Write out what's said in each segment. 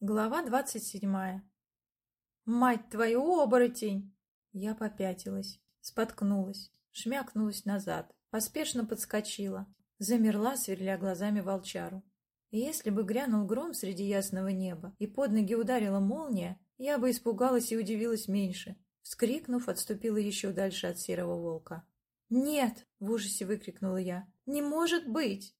Глава двадцать седьмая. «Мать твою, оборотень!» Я попятилась, споткнулась, шмякнулась назад, поспешно подскочила, замерла, сверля глазами волчару. Если бы грянул гром среди ясного неба и под ноги ударила молния, я бы испугалась и удивилась меньше. Вскрикнув, отступила еще дальше от серого волка. «Нет!» — в ужасе выкрикнула я. «Не может быть!»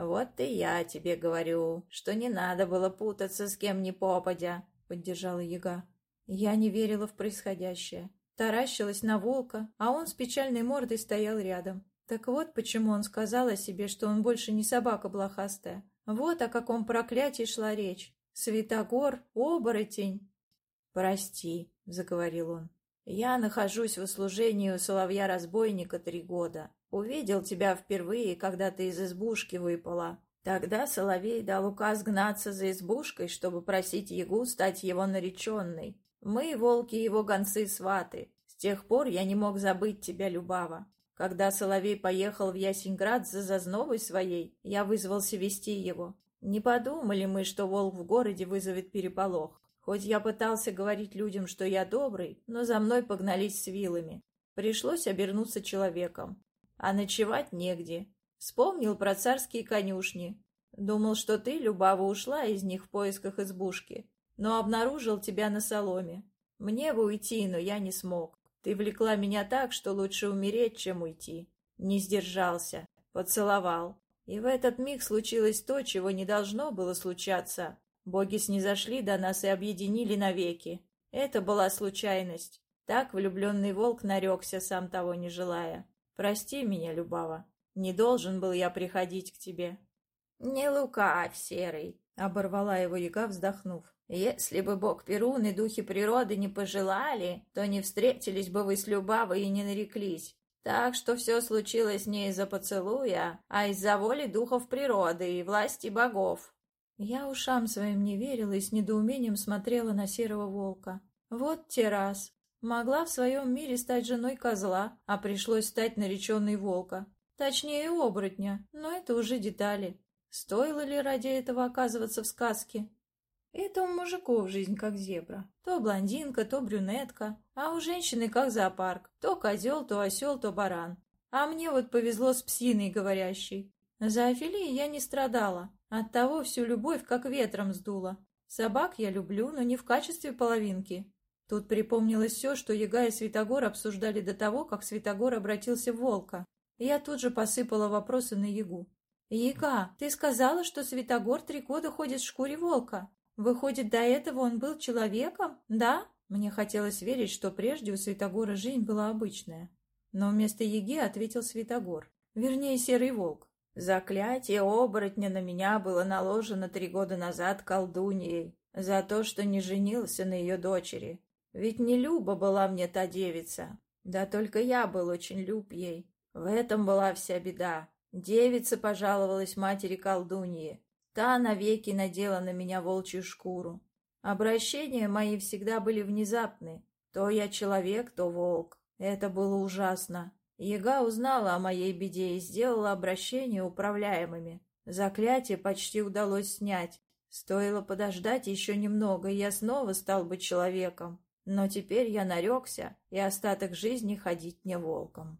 «Вот и я тебе говорю, что не надо было путаться с кем ни попадя», — поддержала яга. Я не верила в происходящее. Таращилась на волка, а он с печальной мордой стоял рядом. Так вот почему он сказал о себе, что он больше не собака блохастая. Вот о каком проклятии шла речь. Святогор, оборотень. «Прости», — заговорил он. «Я нахожусь в услужении у соловья-разбойника три года. Увидел тебя впервые, когда ты из избушки выпала. Тогда Соловей дал указ гнаться за избушкой, чтобы просить Ягу стать его нареченной. Мы, волки, его гонцы-сваты. С тех пор я не мог забыть тебя, Любава. Когда Соловей поехал в Ясеньград за зазновой своей, я вызвался вести его. Не подумали мы, что волк в городе вызовет переполох. Хоть я пытался говорить людям, что я добрый, но за мной погнались с вилами. Пришлось обернуться человеком а ночевать негде. Вспомнил про царские конюшни. Думал, что ты, Любава, ушла из них в поисках избушки, но обнаружил тебя на соломе. Мне бы уйти, но я не смог. Ты влекла меня так, что лучше умереть, чем уйти. Не сдержался, поцеловал. И в этот миг случилось то, чего не должно было случаться. Боги снизошли до нас и объединили навеки. Это была случайность. Так влюбленный волк нарекся, сам того не желая. Прости меня, Любава, не должен был я приходить к тебе. Не лукавь, Серый, — оборвала его яга, вздохнув. Если бы бог Перун и духи природы не пожелали, то не встретились бы вы с Любавой и не нареклись. Так что все случилось не из-за поцелуя, а из-за воли духов природы и власти богов. Я ушам своим не верила и с недоумением смотрела на серого волка. Вот те раз. Могла в своем мире стать женой козла, а пришлось стать нареченной волка. Точнее, оборотня, но это уже детали. Стоило ли ради этого оказываться в сказке? Это у мужиков жизнь как зебра. То блондинка, то брюнетка, а у женщины как зоопарк. То козел, то осел, то баран. А мне вот повезло с псиной говорящей. За Афилией я не страдала. Оттого всю любовь как ветром сдуло. Собак я люблю, но не в качестве половинки. Тут припомнилось все, что Яга и Святогор обсуждали до того, как Святогор обратился в волка. я тут же посыпала вопросы на Ягу. «Яга, ты сказала, что Святогор три года ходит в шкуре волка. Выходит, до этого он был человеком, да?» Мне хотелось верить, что прежде у Святогора жизнь была обычная. Но вместо Яги ответил Святогор, вернее, Серый Волк. «Заклятие оборотня на меня было наложено три года назад колдуньей за то, что не женился на ее дочери. Ведь не Люба была мне та девица. Да только я был очень люб ей. В этом была вся беда. Девица пожаловалась матери колдуньи. Та навеки надела на меня волчью шкуру. Обращения мои всегда были внезапны. То я человек, то волк. Это было ужасно. Яга узнала о моей беде и сделала обращения управляемыми. Заклятие почти удалось снять. Стоило подождать еще немного, и я снова стал бы человеком. Но теперь я нарекся, и остаток жизни ходить не волком.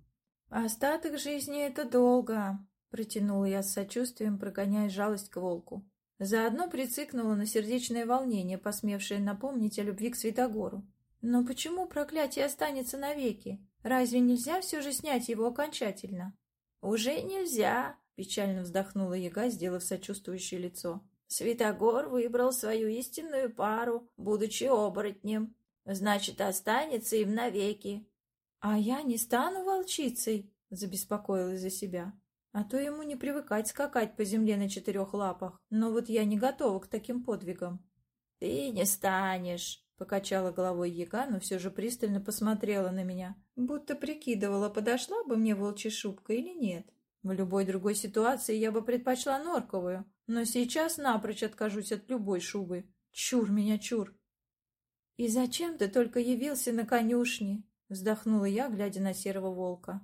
«Остаток жизни — это долго», — протянула я с сочувствием, прогоняя жалость к волку. Заодно прицикнула на сердечное волнение, посмевшее напомнить о любви к Святогору. «Но почему проклятие останется навеки? Разве нельзя все же снять его окончательно?» «Уже нельзя», — печально вздохнула яга, сделав сочувствующее лицо. «Святогор выбрал свою истинную пару, будучи оборотнем. Значит, останется им навеки. — А я не стану волчицей, — забеспокоилась за себя. А то ему не привыкать скакать по земле на четырех лапах. Но вот я не готова к таким подвигам. — Ты не станешь, — покачала головой яга, но все же пристально посмотрела на меня, будто прикидывала, подошла бы мне волчья шубка или нет. В любой другой ситуации я бы предпочла норковую, но сейчас напрочь откажусь от любой шубы. Чур меня, чур. «И зачем ты только явился на конюшне?» — вздохнула я, глядя на серого волка.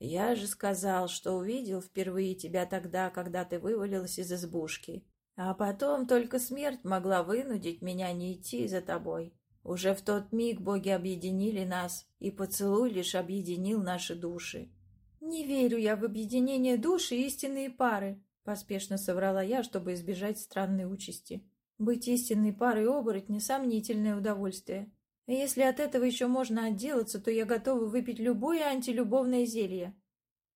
«Я же сказал, что увидел впервые тебя тогда, когда ты вывалилась из избушки. А потом только смерть могла вынудить меня не идти за тобой. Уже в тот миг боги объединили нас, и поцелуй лишь объединил наши души. «Не верю я в объединение души и истинные пары», — поспешно соврала я, чтобы избежать странной участи. «Быть истинной парой оборотня — сомнительное удовольствие. И если от этого еще можно отделаться, то я готова выпить любое антилюбовное зелье».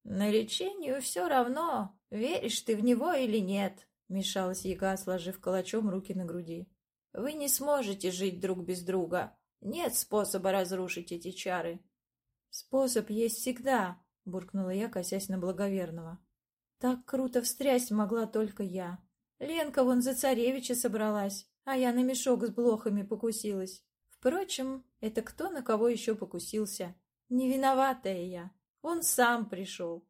«Наречению все равно, веришь ты в него или нет», Мешалась яга, сложив калачом руки на груди. «Вы не сможете жить друг без друга. Нет способа разрушить эти чары». «Способ есть всегда», — буркнула я, косясь на благоверного. «Так круто встрясть могла только я. Ленка вон за царевича собралась, а я на мешок с блохами покусилась. Впрочем, это кто на кого еще покусился? Не виноватая я. Он сам пришел.